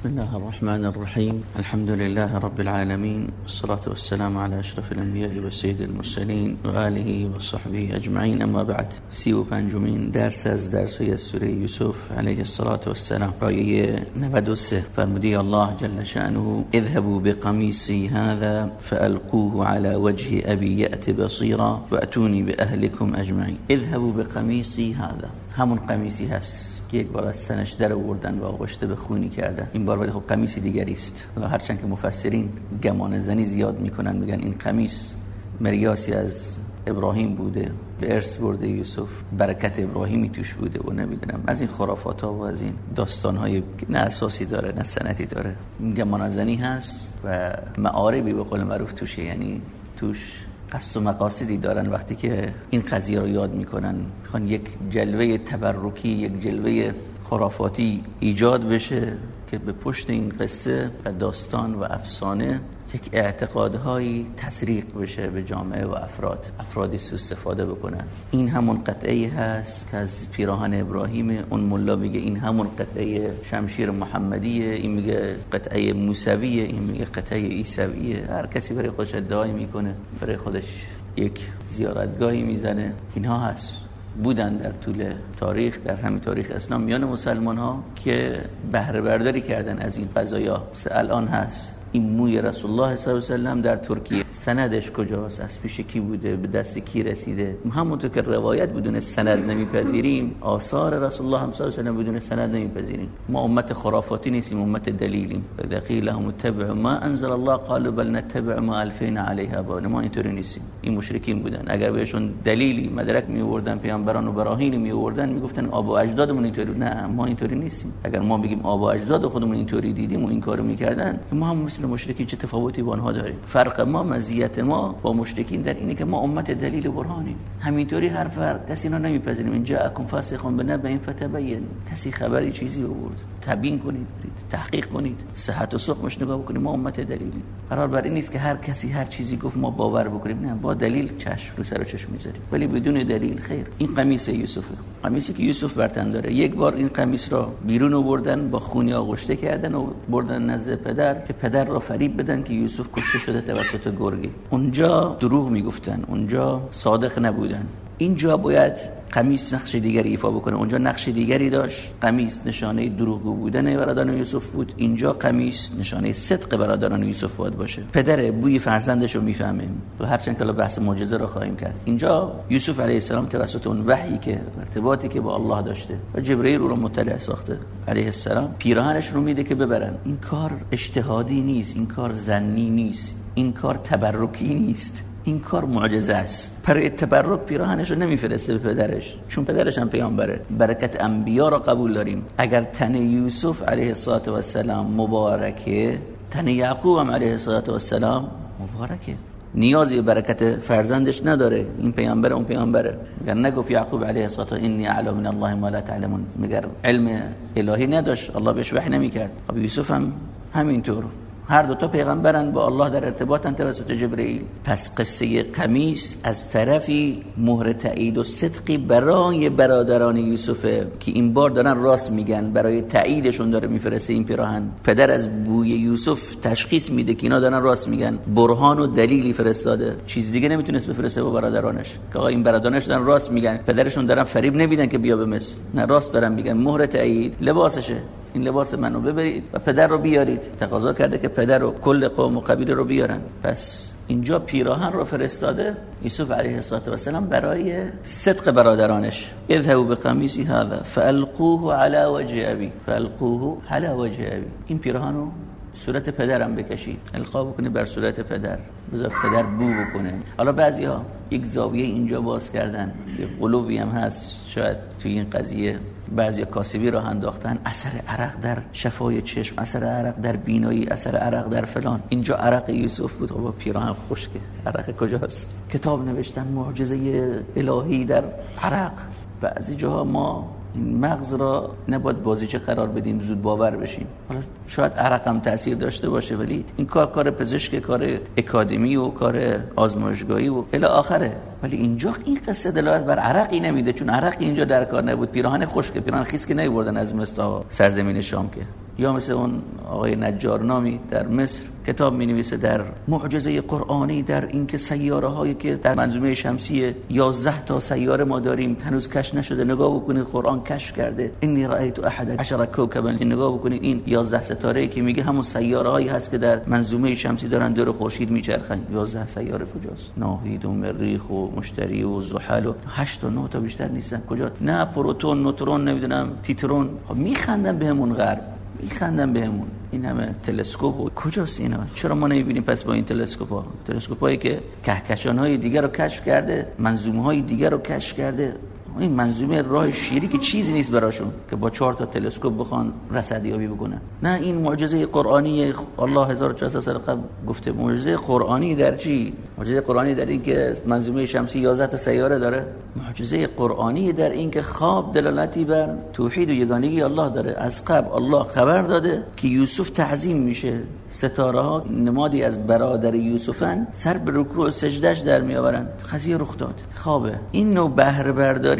بسم الله الرحمن الرحيم. الحمد لله رب العالمين والصلاة والسلام على أشرف الأنبياء والسيد المرسلين وآله وصحبه أجمعين. أما بعد سی و پنجمین درس از درس سوره یوسف علیه الصلاة والسلام. رایه 93 فرمودی الله جل شأنه اذهبوا بقميصي هذا فألقوه على وجه أبي يأت بصيرا وأتوني بأهلكم أجمعين اذهبوا بقميصي هذا. همون قمیسی هست. که یک بار از سنش در آوردن و آغشته به خونی کردن. این بار ولی خب قمیسی دیگری است. هرچند که مفسرین گمان زنی زیاد می‌کنن میگن این قمیس مریاسی از ابراهیم بوده به ارث برده یوسف برکت ابراهیمی توش بوده و نمی‌دونم. از این خرافات ها و از این داستان های نه اساسی داره نه سنتی داره. گمان زنی هست و معاربی به قول معروف توشه یعنی توش قصد و مقاصدی دارن وقتی که این قضیه رو یاد می‌کنن. می‌خوان یک جلوه تبرکی یک جلوه خرافاتی ایجاد بشه که به پشت این قصه و داستان و افسانه یک اعتقادهایی تسریق بشه به جامعه و افراد افرادی سو استفاده بکنن. این همون قطعه هست که از پیراهن ابراهیم اون ملا میگه. این همون قطعه شمشیر محمدیه این میگه قطعه موسویه این میگه قطعه عیسویه هر کسی برای خودش ادعای می‌کنه برای خودش یک زیارتگاهی می‌زنه. اینها هست. بودن در طول تاریخ در همین تاریخ اسلام. میان مسلمان ها که بهره برداری کردن از این قضایا. الان هست. این موی رسول الله صلی الله علیه و سلم در ترکیه. سندش کجاست؟ از پیش کی بوده؟ به دست کی رسیده؟ همونطور که روایت بدون سند نمیپذیریم. آثار رسول الله صلی الله بدون سند نمیپذیریم. ما امت خرافاتی نیستیم امت دلیلیم. اذا قیل لهم ما انزل الله. قالوا بل نتبع ما الفینا علیه ابانا ما اینطوری نیستیم. این مشرکین بودن. اگر بهشون دلیلی مدرک می آوردن پیامبران و براهین می آوردن می‌گفتن آب و اجدادمون اینطوری. نه ما اینطوری نیستیم. اگر ما بگیم آب و اجداد خودمون اینطوری دیدیم و این کارو می‌کردن ما هم مثل مشرکین چه تفاوتی با آنها داریم. فرق ما مزیت ما با مشرکین در اینه که ما امت دلیل و برهانیم. همینطوری هر فرق کسی رو نمیپذیریم. اینجا اکن فاسق بنبأ فتبین. کسی خبری چیزی آورد تبیین کنید تحقیق کنید. صحت و سقمش نگاه بکنید. ما امت دلیلی قرار بر این نیست که هر کسی هر چیزی گفت ما باور بکنیم. نه با دلیل چشم رو سر و چشم می‌ذاریم. ولی بدون دلیل خیر. این قمیص یوسفه. قمیصی که یوسف بر تن داره. یک بار این قمیص را بیرون آوردن با خونی آغشته کردن و بردن نزد پدر که پدر را فریب بدن که یوسف کشته شده توسط گرگی اونجا دروغ می‌گفتن. اونجا صادق نبودن. اینجا باید قمیص نقش دیگری ایفا بکنه. اونجا نقش دیگری داشت. قمیص نشانه دروغگو بودن برادران یوسف بود. اینجا قمیص نشانه صدق برادران یوسف بود باشه. پدر بوی فرزندش رو می‌فهمه و هرچند که بحث معجزه رو خواهیم کرد. اینجا یوسف علیه السلام توسط اون وحی که ارتباطی که با الله داشته و جبرئیل رو مطلع ساخته علیه السلام پیراهنش رو میده که ببرن. این کار اجتهادی نیست. این کار زنی نیست. این کار تبرکی نیست. این کار معجزه است. برای تبرک پیراهنش رو نمیفرسته به پدرش. چون پدرش هم پیامبره. برکت انبیا رو قبول داریم. اگر تن یوسف علیه السلام مبارکه تن یعقوب هم علیه السلام مبارکه. نیازی به برکت فرزندش نداره. این پیامبر اون پیامبره. مگر نگفت یعقوب علیه السلام انی اعلم من الله ما لا تعلمون مگر علم الهی نداشت. الله بهش وحی نمی‌کرد. خب یوسف هم همینطور. هر دو تا پیغمبرن با الله در ارتباطن توسط جبرئیل. پس قصه قمیس از طرفی مهر تایید و صدقی برای برادران یوسف که این بار دارن راست میگن برای تاییدشون داره میفرسته این پیراهن. پدر از بوی یوسف تشخیص میده که اینا دارن راست میگن. برهان و دلیلی فرستاده. چیز دیگه نمی‌تونست بفرسته با برادرانش. که این برادرانش دارن راست میگن. پدرشون دارن فریب نمیدن که بیا به مصر. نه راست دارن میگن. مهر تایید لباسشه. این لباس منو ببرید و پدر رو بیارید. تقاضا کرده که پدر و کل قوم و قبیله رو بیارن. پس اینجا پیراهن رو فرستاده یوسف علیه السلام برای صدق برادرانش. اذهبوا بقمیسی هذا فالقوه على وجه ابي فالقوه على وجه ابي این پیراهن رو صورت پدرم بکشید. القا بکنه بر صورت پدر. بذار پدر بو بکنه. حالا بعضی ها یک زاویه اینجا باز کردن. یه قلوبی هم هست. شاید توی این قضیه بعضی کاسبی را انداختن. اثر عرق در شفای چشم اثر عرق در بینایی اثر عرق در فلان. اینجا عرق یوسف بود. با پیراهن خشکه. عرق کجاست؟ کتاب نوشتن. معجزه الهی در عرق. بعضی جاها ما این مغز را نباید بازیچه قرار بدیم زود باور بشیم. حالا شاید عرق هم تاثیر داشته باشه ولی این کار کار پزشک کار اکادمی و کار آزمایشگاهی و الی آخره. ولی اینجا این قصه دلالت بر عرقی نمیده چون عرقی اینجا در کار نبود. پیراهن خشک پیراهن خیس که نیوردن از مستا سرزمین شام که. یا مثل اون آقای نجارنامی در مصر کتاب می نویسه در معجزه قرآنی در اینکه سیاره هایی که در منظومه شمسی 11 تا سیاره ما داریم هنوز کشف نشده. نگاه بکنید قرآن کشف کرده. اینی رأیت احد عشر کوكبا نگاه بکنید این 11 ستاره که میگه همون سیاره هایی هست که در منظومه شمسی دارن دور خورشید میچرخن. 11 سیاره کجاست؟ ناهید و مریخ و مشتری و زحل و 8 تا 9 تا بیشتر نیستن. کجا نه پروتون نوترون نمی‌دونم تیترون. خب میخندن بهمون غرب. میخندن بهمون. این همه تلسکوپ کجاست اینا؟ چرا ما نمی‌بینیم؟ پس با این تلسکوپ ها تلسکوپ هایی که کهکشان های دیگر رو کشف کرده منظومه های دیگر رو کشف کرده. این منظومه راه شیری که چیزی نیست براشون که با چهار تا تلسکوپ بخوان رصدیابی بکنن. نه این معجزه قرآنی الله 1400 سال قبل گفته معجزه قرآنی در چی؟ معجزه قرآنی در این که منظومه شمسی 11 تا سیاره داره. معجزه قرآنی در این که خواب دلالتی بر توحید و یگانگی الله داره. از قبل الله خبر داده که یوسف تعظیم میشه. ستاره ها نمادی از برادر یوسفن سر به رکوع و سجدش در میآورن. قضیه رخ داد. خوابه. این نوع بهره برداری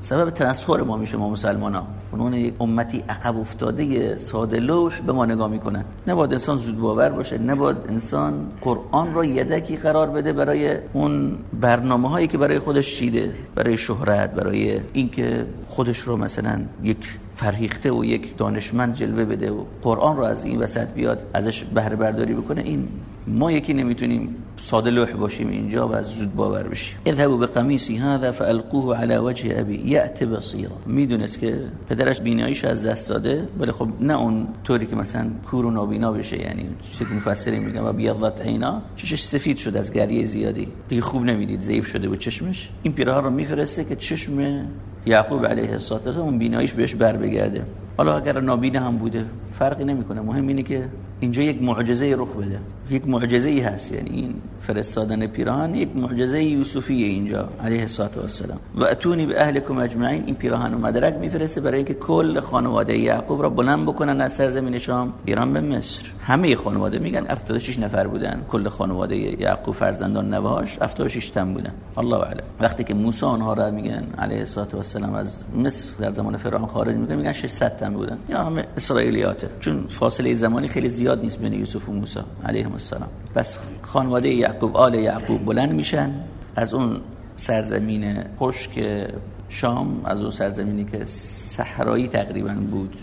سبب تنصر ما میشه ما مسلمان ها اون یک امتی عقب افتاده ساده لوح به ما نگاه می‌کنن نباید انسان زود باور باشه نباید انسان قرآن را یدکی قرار بده برای اون برنامه هایی که برای خودش شیده برای شهرت برای اینکه خودش رو مثلا یک فرهیخته و یک دانشمند جلوه بده و قرآن رو از این وسط بیاد ازش بهره برداری بکنه. این ما یکی نمی‌تونیم ساده لوح باشیم اینجا و زود باور بشیم. اذهبوا بقمیسی هذا فالقوه على وجه ابي یأت بصیرا. می‌دونست که پدرش بیناییش از دست داده ولی خب نه اون طوری که مثلا کور و نابینا بشه یعنی چیزی که مفسرین میگن و بیضت عینا. چشش سفید شد از گریه زیادی. دیگه خوب نمی‌دید ضعیف شده بود چشمش. این پیرهن رو میفرسته که چشم یعقوب علیه السلام اون بیناییش بهش بر بگرده. حالا اگر نابینا هم بوده فرقی نمی‌کنه. مهم اینه که اینجا یک معجزه رخ بده. یک معجزه ای هست یعنی این فرستادن پیراهن یک معجزه یوسفیه اینجا علیه الصلاه و السلام و اتونی به اهلکم اجمعین. این پیراهن و مدرک میفرسته برای اینکه کل خانواده یعقوب را بلند بکنن از سرزمین شام. ایران به مصر. همه خانواده میگن 76 نفر بودن. کل خانواده یعقوب فرزندان نوهاش 76 تن بودن. الله اعلم. وقتی که موسی آنها را میگن علیه الصلاه و السلام از مصر در زمان فرعون خارج می‌کنه میگن 600 تن بودن. اینا همه اسرائیلیاته چون فاصله زمانی خیلی نیست بین یوسف و موسی علیهم السلام. پس خانواده یعقوب آل یعقوب بلند میشن. از اون سرزمین خشک شام از اون سرزمینی که صحرایی تقریبا بود.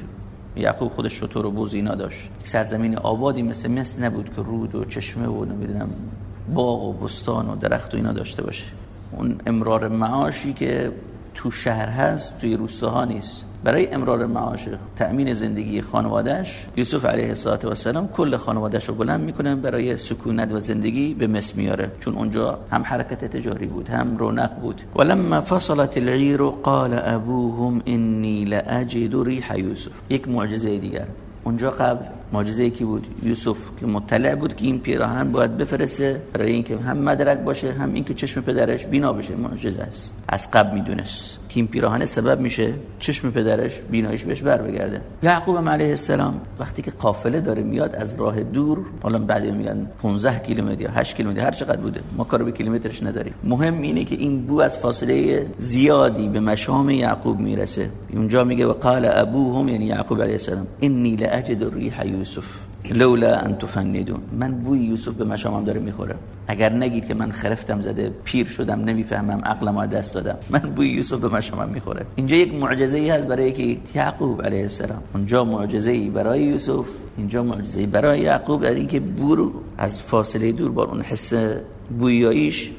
یعقوب خودش شطور و بوز اینا داشت. سرزمین آبادی مثل مصر نبود که رود و چشمه و نمی‌دونم باغ و بستان و درخت و اینا داشته باشه. اون امرار معاشی که تو شهر هست توی روستاها نیست. برای امرار معاش تأمین زندگی خانوادهش یوسف علیه السلام کل خانوادهش رو بلند می‌کنه برای سکونت و زندگی به مصر میاره. چون اونجا هم حرکت تجاری بود هم رونق بود. ولما فصلت العیر قال ابوهم انی لاجد ریح یوسف یک معجزه دیگر. اونجا قبل معجزه کی بود یوسف که مطلع بود که این پیراهن باید بفرسته برای اینکه هم مدرک باشه هم اینکه چشم پدرش بینا بشه. معجزه است. از قبل می‌دونست که این پیراهن سبب میشه چشم پدرش بیناییش بهش بر بگرده. یعقوب علیه السلام وقتی که قافله داره میاد از راه دور حالا بعدی میگن 15 کیلومتر یا 8 کیلومتر هر چقدر بوده ما کار به کیلومترش نداریم. مهم اینه که این بو از فاصله زیادی به مشام یعقوب می‌رسه. اونجا میگه وقال ابوهم یعنی یعقوب علیه السلام انی لاجد ریح یوسف. لولا ان تفندون. من بوی یوسف به مشامم داره می‌خوره. اگر نگید که من خرفتم زده پیر شدم نمی‌فهمم عقلم دست دادم. من بوی یوسف به مشامم می‌خوره. اینجا یک معجزه ای هست برای که یعقوب علیه السلام. اونجا معجزه ای برای یوسف اینجا معجزه ای برای یعقوب در اینکه بور از فاصله دور با اون حس بویاییش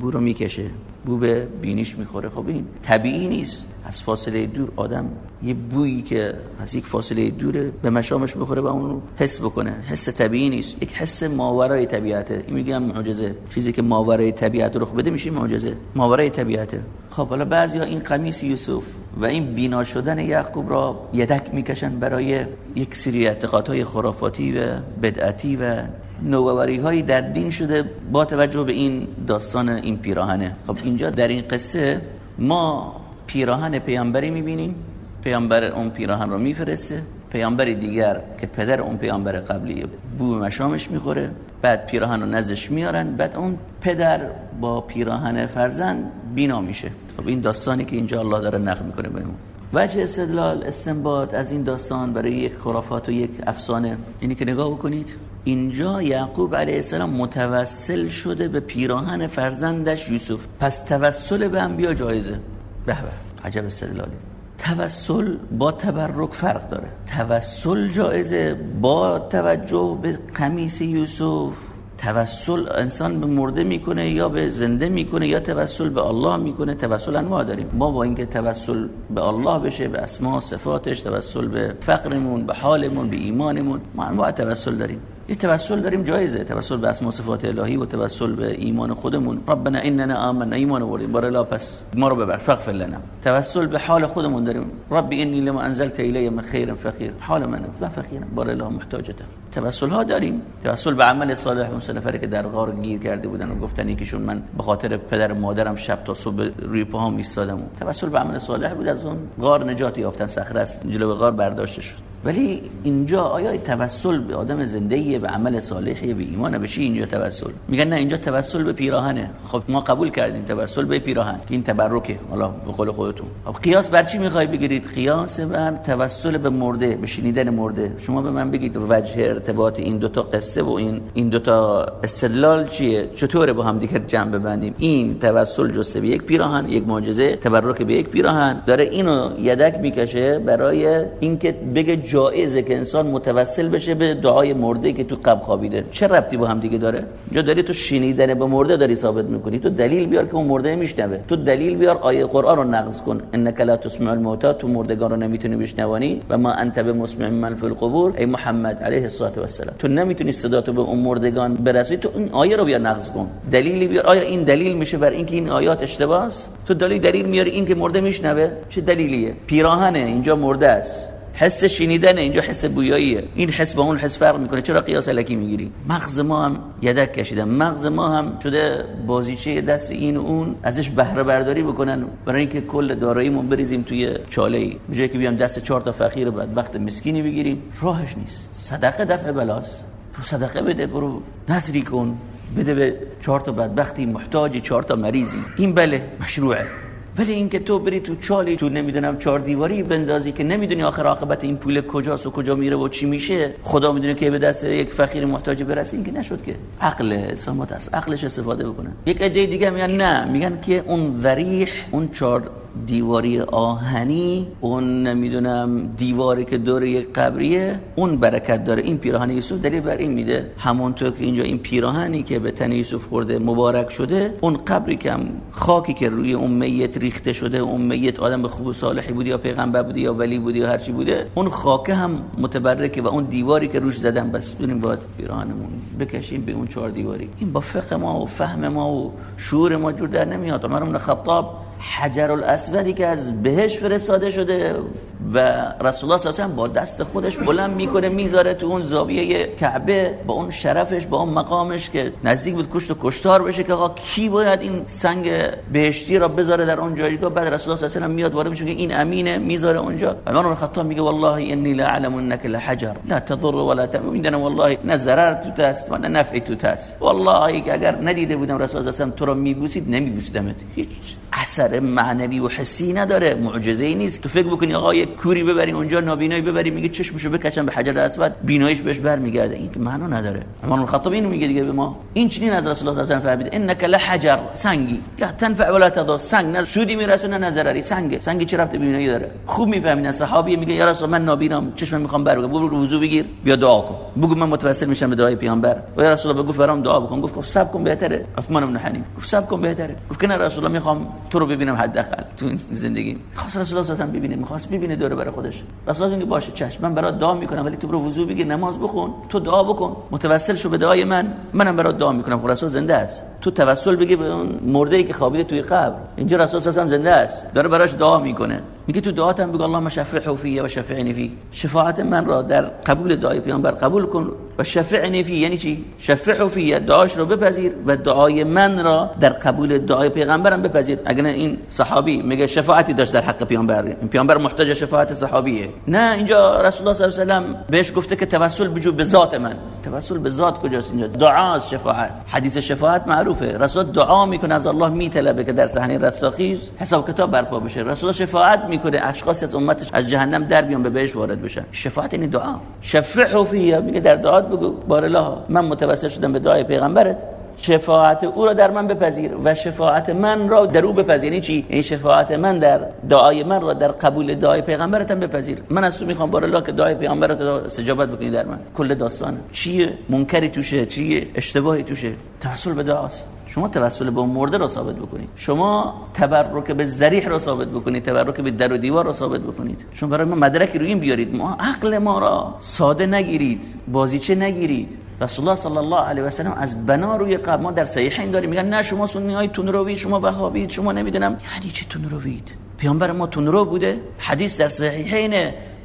بو رو می‌کشه. بو به بینیش می‌خوره. خب این طبیعی نیست. از فاصله دور آدم یه بویی که از یک فاصله دوره به مشامش بخوره و اون حس بکنه. حس طبیعی نیست. یک حس ماورای طبیعته. این میگم معجزه. چیزی که ماورای طبیعت رخ بده میشه معجزه. ماورای طبیعته. خب حالا بعضیا این قمیص یوسف و این بینا شدن یعقوب را یدک می‌کشن برای یک سری اعتقادهای خرافاتی و بدعتی و نوآوری هایی در دین شده با توجه به این داستان این پیراهنه. خب اینجا در این قصه ما پیراهن پیامبری می‌بینیم. پیامبر اون پیراهن رو میفرسته. پیامبر دیگر که پدر اون پیامبر قبلی بو مشامش می‌خوره. بعد پیراهن رو نزش میارن بعد اون پدر با پیراهن فرزند بینا میشه. خب این داستانی که اینجا الله داره نقل می‌کنه بهمون. وجه استدلال استنباط از این داستان برای یک خرافات و یک افسانه. اینی که نگاه بکنید. اینجا یعقوب علیه السلام متوسل شده به پیراهن فرزندش یوسف. پس توسل به انبیا جایزه. به به عجب استدلالی. توسل با تبرک فرق داره. توسل جایزه با توجه به قمیس یوسف. توسل انسان به مرده می‌کنه یا به زنده می‌کنه یا توسل به الله می‌کنه. توسل انواع داریم. ما با اینکه توسل به الله بشه به اسما صفاتش توسل به فقرمون به حالمون به ایمانمون ما انواع توسل داریم. یه توسل داریم جایزه. توسل به اسم صفات الهی و توسل به ایمان خودمون. ربنا اننا آمنا ایمان آوردیم. بار الله پس ما رو ببر فغفر لنا. توسل به حال خودمون داریم. ربی انی لما انزلت الی من خیر فقیر. حال من من فقیرم. بار الله محتاجته توسل ها داریم. توسل به عمل صالح. اون سه که در غار گیر کرده بودن و گفتن یکیشون من به خاطر پدر مادرم شب تا صبح روی پاهام ایستادم. توسل به عمل صالح بود. از اون غار نجات یافتن. صخره است. جلو غار برداشته شد. ولی اینجا آیا توسل به آدم زنده به عمل صالحی به ایمان به چی اینجا توسل؟ میگن نه اینجا توسل به پیراهنه. خب ما قبول کردیم توسل به پیراهن که این تبرکه. حالا به قول خودتون. خب قیاس بر چی می‌خوای بگیرید؟ قیاس بر توسل به مرده به شنیدن مرده. شما به من بگید وجه ارتباط این دوتا قصه و این این دوتا استدلال چیه؟ چطوره با هم دیگه جمع ببندیم؟ این توسل جسته به یک پیراهن یک معجزه تبرک به یک پیراهن. داره اینو یدک می‌کشه برای اینکه بگه جایزه که انسان متوسل بشه به دعای مرده که تو قبل خوابیده. چه ربطی با هم دیگه داره؟ جا داری تو شنیدن به مرده داری ثابت می‌کنی. تو دلیل بیار که اون مرده میشنوه. تو دلیل بیار آیه قرآن رو نقض کن. انک لا تسمع الموتى تو مردگان رو نمی‌تونی بشنوانی. و ما انت به مسمع من فی القبور. ای محمد علیه الصلاه و السلام تو نمی‌تونی صدا تو به اون مردگان برسونی تو این آیه رو بیار نقض کن. دلیلی بیار. آیا این دلیل میشه بر اینکه این آیات اشتباهه تو دلیل دلیل میاری اینکه مرده میشنوه. چه دلیلیه؟ پیراهنه. اینجا مرده است. حس شنیدن اینجا حس بویاییه. این حس با اون حس فرق می‌کنه. چرا قیاس الکی می‌گیری؟ مغز ما هم یدک کشیدن. مغز ما هم شده بازیچه دست این و اون ازش بهره برداری بکنن. برای اینکه کل داراییمون بریزیم توی چاله ای به جایی که بیام دست چهار تا فقیر بدبخت مسکینی بگیریم. راهش نیست. صدقه دفع بلاست. رو صدقه بده. برو نظری کن. بده به چهار تا بدبختی محتاج چهار تا مریضی. این بله مشروعه. ولی اینکه تو بری تو چالی تو نمی‌دونم چهار دیواری بندازی که نمی‌دونی آخر عاقبت این پول کجاست و کجا میره و چی میشه خدا می‌دونه که به دست یک فقیر محتاج برسه این که نشد که عقل سامات است. عقلش استفاده بکنه. یک عده دیگه میگن نه میگن که اون ذریح اون چهار دیواری آهنی اون نمی‌دونم دیواری که دور یک قبریه اون برکت داره. این پیراهن یوسف دلیل بر این میده. همونطور که اینجا این پیراهنی که به تن یوسف خورده مبارک شده اون قبری که هم خاکی که روی اون میت ریخته شده اون میت آدم به خوب و صالحی بودی یا پیغمبر بودی یا ولی بودی یا هر چی بوده اون خاکه هم متبرکه و اون دیواری که روش زدن. بس بریم باید پیراهنمون بکشیم به اون چهار دیواری. این با فقه ما و فهم ما و شعور ما جور در نمیاد. عمر خطاب حجر الاسودی که از بهش فرستاده شده و رسول الله صلی با دست خودش بلند می‌کنه می‌ذاره تو اون زاویه کعبه با اون شرفش با اون مقامش که نزدیک بود کشت و کشتار بشه که آقا کی باید این سنگ بهشتی را بذاره در اون جایگاه؟ بعد رسول الله صلی الله میاد وارد میشه که این امینه می‌ذاره اونجا. عمر بن خطاب میگه والله انی لا اعلم انك لحجر. لا تضر ولا می‌دونم والله نه ضرر تو است و نه نفع تو است والله اگر ندیده بودم رسول الله صلی تو رو میبوسید نمیبوسیدمت. هیچ اثر معنوی و حسی نداره معجزه ای نیست. تو فکر بکنی آقا یک کوری ببری اونجا نابینایی ببری میگه چشمشو بکشم به حجر اسود بیناییش بهش برمیگرده. این که معنا نداره. عمر خطاب اینو میگه دیگه به ما. این چنین از رسول الله صلی الله علیه و آله انک لحجر سنگی. لا تنفع ولا تضر سنگ. نه سودی میرسونه نه ضرری سنگ سنگ چه رفته بینایی داره؟ خوب می‌فهمین صحابی میگه یا رسول من نابینام چشم می‌خوام بر برو وضو بگیر بیا دعا کن. بگو من متوسل میشم به دعای پیامبر. و یا رسول الله بگو برام دعا بکن. گفت صبر کن بهتره. عثمان بن حنیف گفت صبر کن بهتره. گفت نه رسول الله می‌خوام تو رو ببینم حداقل تو زندگی. خواست رسول الله صلی و می‌خواست ببینه دوره برای خودش. رسول الله میگه باشه چشم. من برات دعا می‌کنم ولی تو برو وضو بگیر نماز بخون تو دعا بکن. متوسل شو به دعای من منم برات دعا می‌کنم. خب رسول زنده است. تو توسل بگی به اون مرده ای که خوابیده توی قبر. اینجا رسول صلی زنده است. داره براش دعا می‌کنه. میگه تو دعاتم بگو اللهم شفعه فی و شفعنی فی. شفاعت من را در قبول دعای پیامبر قبول کن. و شفعنی فی یعنی چی؟ شفع فی دعاش رو بپذیر و دعای من را در قبول دعای پیغمبرم بپذیر. اگر این صحابی میگه شفاعتی داشت در حق پیامبر. این پیامبر محتاج شفاعت صحابیه. نه اینجا رسول الله صلی الله علیه و بهش گفته که توسل بجو به ذات من. توسل به ذات کجاست اینجا؟ دعا شفاعت. حدیث شفاعت معروفه. رسول دعا می‌کنه از الله میطلبه که در صحنه رستاخیز حساب کتاب برپا بشه. رسول شفاعت می‌کنه اشخاص از امتش از جهنم در بیان به بهش وارد بشن. شفاعت یعنی دعا. شفعه فیه میگه در دعات بگو بار الله من متوسل شدم به دعای پیغمبرت. شفاعت او را در من بپذیر و شفاعت من را در او بپذیر. یعنی چی؟ این شفاعت من در دعای من را در قبول دعای پیغمبرتم بپذیر. من از تو می‌خوام بار الله که دعای پیغمبرت استجابت بکنی در من. کل داستان چیه؟ منکری توشه؟ چیه؟ اشتباهی توشه؟ توسل به دعاست. شما توسل به مرده را ثابت بکنید. شما تبرک به ذریح را ثابت بکنید تبرک به در و دیوار را ثابت بکنید. شما برای ما مدرکی روی این بیارید. ما عقل ما را ساده نگیرید بازیچه نگیرید. رسول الله صلی الله علیه و سلم از بنا روی قبل ما در صحیحین داریم. میگن نه شما سنی های تونروید شما وهابید شما نمی‌دونم. یعنی چی تونروید؟ پیامبر ما تونرو بوده؟ حدیث در صحیحین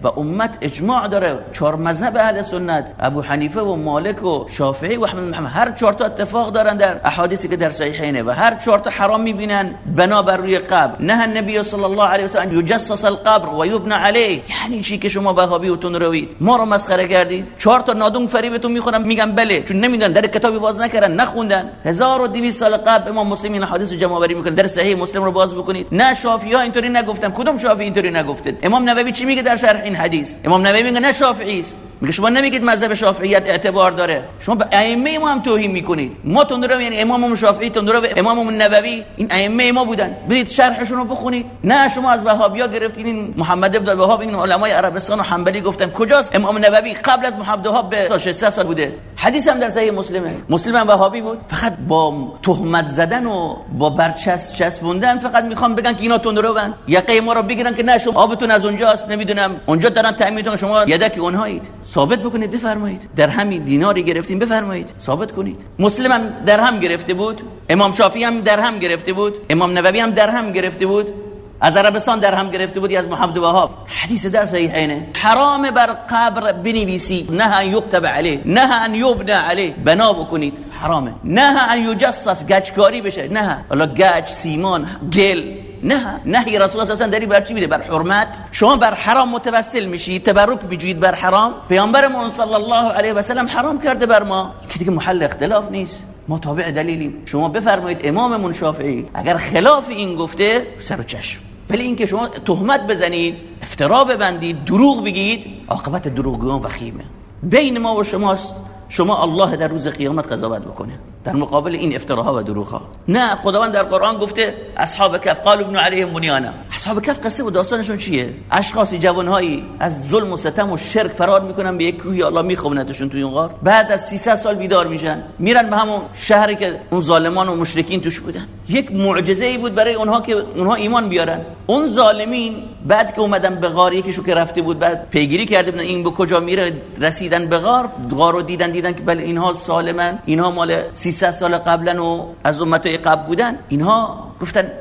و امت اجماع داره. چهار مذهب اهل سنت ابو حنیفه و مالک و شافعی و احمد محمد. هر چهار تا اتفاق دارن در احادیثی که در صحیحینه و هر چهار تا حرام می‌بینن. بنا بر روی قبر. نه النبی صلی الله علیه و سلم یجسس القبر و یبنى علیه. یعنی چی که شما وهابی و روید ما رو مسخره کردید؟ چهار تا نادون فریبتون می‌خورن میگن بله. چون نمی‌دونن در کتابی باز نکردن نخوندن. 1200 سال قبل امام مسلم این حدیث جمع آوری می‌کنه. در صحیح مسلم رو باز بکنید. نه شافعی ها اینطوری نگفتن. کدوم شافعی اینطوری نگفته امام نووی چی میگه در شرح؟ این حدیث. امام نووی میگه نه شافعی است. میگه شما نمیگید مذهب شافعیت اعتبار داره. شما به ائمه ما هم توهین می‌کنید. ما تندرو یعنی امام شافعی تندرو امام نووی این ائمه ما بودن. برید شرحشون رو بخونید. نه شما از وهابیا گرفتین. این محمد ابن وهاب این علمای عربستان و حنبلی گفتن کجاست؟ امام نووی قبل از محمد وهاب به تا 600 سال بوده. حدیث هم در صحیح مسلمه. مسلم هم وهابی بود. فقط با تهمت زدن و با برچسب چسبوندن فقط می‌خوام بگن که اینا تندرو یقه ما رو بگیرن که نه شما آبتون از اونجاست. نمی‌دونم. اونجا دارن تامین شما یدک اونهایید. ثابت بکنید. بفرمایید. در همین دیناری گرفتیم. بفرمایید. ثابت کنید. مسلم هم در هم گرفته بود. امام شافعی هم در هم گرفته بود. امام نووی هم در هم گرفته بود. از عربستان در هم گرفته بودی از محمد وهاب. حدیث در صحیحینه. حرام بر قبر بنویسی. نه ان یكتب علیه. نه ان یبنى علیه. بنا بکنید. حرامه. نه ان یجسس گچکاری بشه. نه. حالا گچ سیمان گل. نه. نهی رسول الله صلی داری بر چی میده؟ بر حرمت. شما بر حرام متوسل میشید تبرک بجوید بر حرام. پیامبرمون صلی الله علیه و سلم حرام کرده بر ما. که دیگه محل اختلاف نیست. ما تابع دلیلیم. شما بفرمایید اماممون شافعی. اگر خلاف این گفته سر و چشم. ولی اینکه شما تهمت بزنید افترا ببندید دروغ بگید عاقبت دروغگویان وخیمه. بین ما و شماست. شما الله در روز قیامت قضاوت بکنه. در مقابل این افتراها و دروغها. نه خداوند در قرآن گفته اصحاب کف قالوا ابن علیهم بنیانا. اصحاب کف قصه و داستانشون چیه؟ اشخاصی جوانهایی از ظلم و ستم و شرک فرار می‌کنن به یک کوهی الله میخونتشون توی اون غار. بعد از 300 سال بیدار میشن. میرن به همون شهری که اون ظالمان و مشرکین توش بودن. یک معجزه ای بود برای اونها که اونها ایمان بیارن. اون ظالمین بعد که اومدن به غار یکیشو که رفته بود بعد پیگیری کرده بودن این به کجا میره؟ رسیدن به غار غار رو دیدن دیدن که بله اینها سالمن اینها مال 300 سال قبلا و از امتای قبل بودن اینها گفتن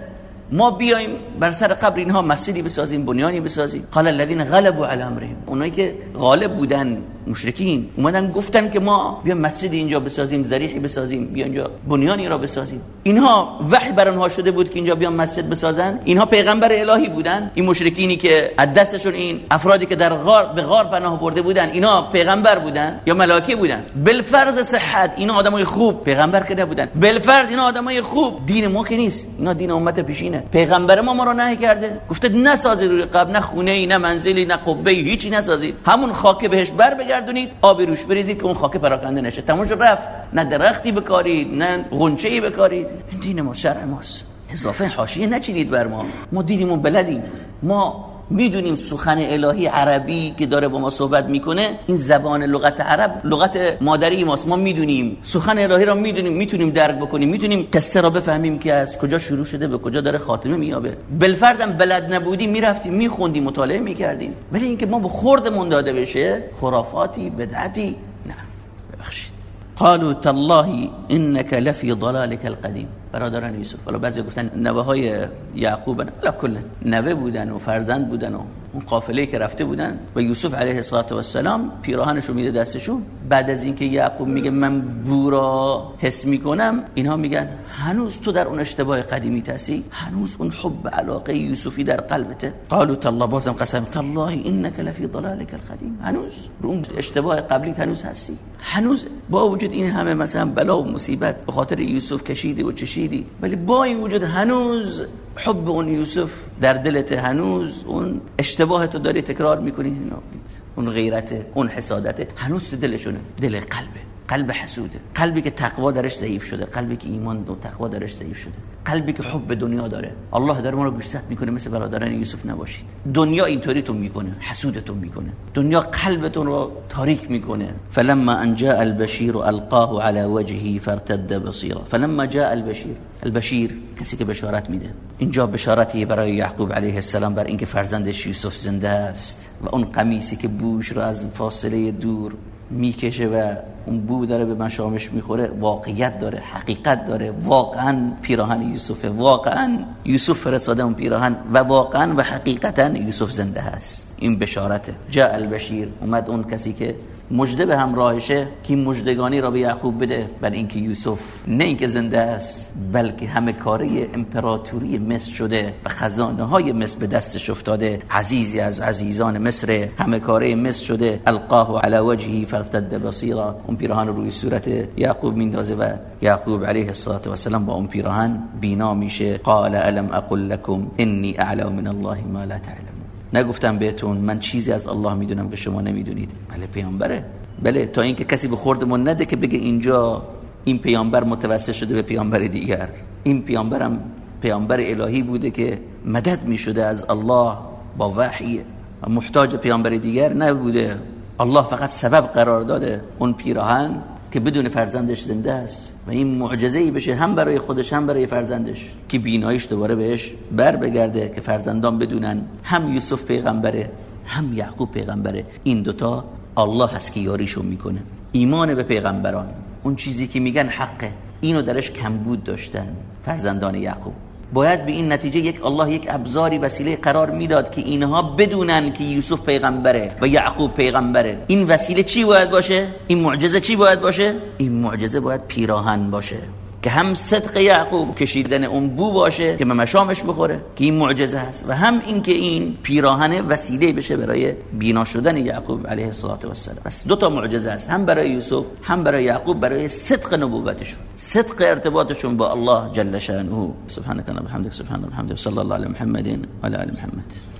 ما بیایم بر سر قبر اینها مسجدی بسازیم بنیانی بسازیم. قال الذين غلبوا على امرهم. اونایی که غالب بودن مشرکین اومدن گفتن که ما بیا مسجد اینجا بسازیم ذریحی بسازیم بیا اینجا بنیانی را بسازیم. اینها وحی بر اونها شده بود که اینجا بیان مسجد بسازن. اینها پیغمبر الهی بودن. این مشرکینی که از دستشون این افرادی که در غار به غار پناه برده بودن اینا پیغمبر بودن یا ملائکه بودن. بالفرض صحت اینا آدمای خوب پیغمبر که نبودن. بالفرض اینا آدمای خوب. دین ما که نیست. اینا دین امت پیشینه پیغمبر ما ما رو نهی کرده. گفته نسازید روی قبر نه خونه ای نه منزلی نه قبه هیچی نسازید همون خاک بهش بر بگردونید آبی روش بریزید که اون خاک پراکنده نشه. تموم شد رفت. نه درختی بکارید نه غنچه ای بکارید. این دین ما شرع ماست. اضافه حاشیه نچینید بر ما. ما دینمون بلدیم. ما می‌دونیم سخن الهی عربی که داره با ما صحبت می‌کنه این زبان لغت عرب لغت مادری ماست. ما می‌دونیم. سخن الهی را می‌دونیم می‌تونیم درک بکنیم می‌تونیم قصه را بفهمیم که از کجا شروع شده به کجا داره خاتمه میابه بالفردم بلد نبودیم می‌رفتیم میخوندیم مطالعه می‌کردیم. ولی اینکه ما به خوردمون داده بشه خرافاتی بدعتی نه. ببخشید. قالوا تالله انك لفي ضلالك القديم برادران یوسف. حالا بعضی گفتن نوه های یعقوب لا کلا نوه بودن و فرزند بودن و اون قافله که رفته بودن و یوسف علیه السلام پیراهنش رو میده دستشون. بعد از اینکه یعقوب میگه من بورا حس می‌کنم اینها میگن هنوز تو در اون اشتباه قدیمی تسی هنوز اون حب علاقه یوسفی در قلبته؟ قالوا تالله بازم قسم تالله انك لفی ضلالك القدیم. هنوز اون اشتباه قبلی هنوز هستی. هنوز با وجود این همه مثلا بلا و مصیبت به خاطر یوسف کشیدی و چشیدی ولی با این وجود هنوز حب اون یوسف در دلت هنوز اون اشتباه تو داری تکرار می‌کنی؟ اون غیرت اون حسادت هنوز دلشونه. دل قلبه. قلب حسوده. قلبی که تقوا درش ضعیف شده. قلبی که ایمان و تقوا درش ضعیف شده. قلبی که حب دنیا داره. الله داره ما رو گوشزد می‌کنه مثل برادران یوسف نباشید. دنیا اینطوری تو می‌کنه. حسودتون می‌کنه. دنیا قلبتون رو تاریک می‌کنه. فلما ان جاء البشیر القاه على وجهه فارتد بصيرا فلما جاء البشیر. البشیر کسی که بشارت میده. اینجا بشارتی برای یعقوب علیه السلام بر اینکه فرزندش یوسف زنده است. و اون قمیسی که بوش رو از فاصله دور می‌کشه و اون بو داره به مشامش می‌خوره واقعیت داره حقیقت داره. واقعا پیراهن یوسف واقعا یوسف فرستاده اون پیراهن و واقعا و حقیقتا یوسف زنده هست. این بشارته. جاء البشیر اومد اون کسی که مجده به همراهشه که مجدگانی را به یعقوب بده. بر اینکه یوسف نه اینکه زنده است بلکه همه کاری امپراتوری مصر شده و خزانه های مصر به دستش افتاده. عزیزی از عزیزان مصر همه کاری مصر شده. القاه علی وجهی فرتد بصیرا. اون پیراهن روی صورت یعقوب میندازه و یعقوب علیه السلام با اون پیراهن بینا میشه. قال الم اقل لكم انی اعلم من الله ما لا تعلم. نگفتم بهتون من چیزی از الله می‌دونم که شما نمی‌دونید. بله پیامبره. بله تا اینکه کسی به خوردمون نده که بگه اینجا این پیامبر متوسل شده به پیامبر دیگر. این پیامبرم پیامبر الهی بوده که مدد می‌شده از الله با وحی. محتاج پیامبر دیگر نبوده. الله فقط سبب قرار داده. اون پیراهن که بدون فرزندش زنده است و این معجزه ای بشه هم برای خودش هم برای فرزندش که بینایش دوباره بهش بر بگرده که فرزندان بدونن هم یوسف پیغمبره هم یعقوب پیغمبره. این دوتا الله هست که یاریشو می‌کنه. ایمان به پیغمبران. اون چیزی که میگن حقه. اینو درش کمبود داشتن فرزندان یعقوب. باید به این نتیجه یک الله یک ابزاری وسیله قرار می‌داد که اینها بدونن که یوسف پیغمبره و یعقوب پیغمبره. این وسیله چی باید باشه؟ این معجزه چی باید باشه؟ این معجزه باید پیراهن باشه. که هم صدق یعقوب کشیدن اون بو باشه که مشامش بخوره که این معجزه هست. و هم اینکه این پیراهن وسیله بشه برای بینا شدن یعقوب علیه السلام بس دو تا معجزه است هم برای یوسف هم برای یعقوب برای صدق نبوتشون. صدق ارتباطشون با الله جل شانه سبحانك اللهم وبحمدك سبحان الله وبحمده صلی الله علی محمد و علی محمد.